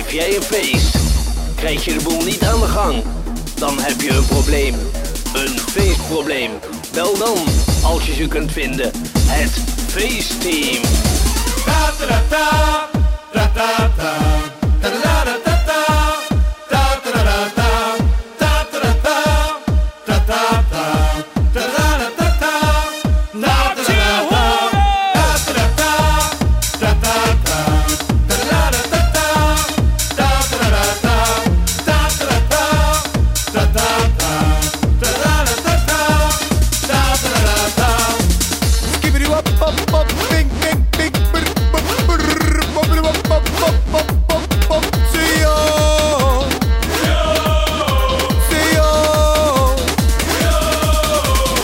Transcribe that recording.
Geef jij een feest? Krijg je de boel niet aan de gang? Dan heb je een probleem. Een feestprobleem. Bel dan, als je ze kunt vinden, het feestteam. Up, up, up.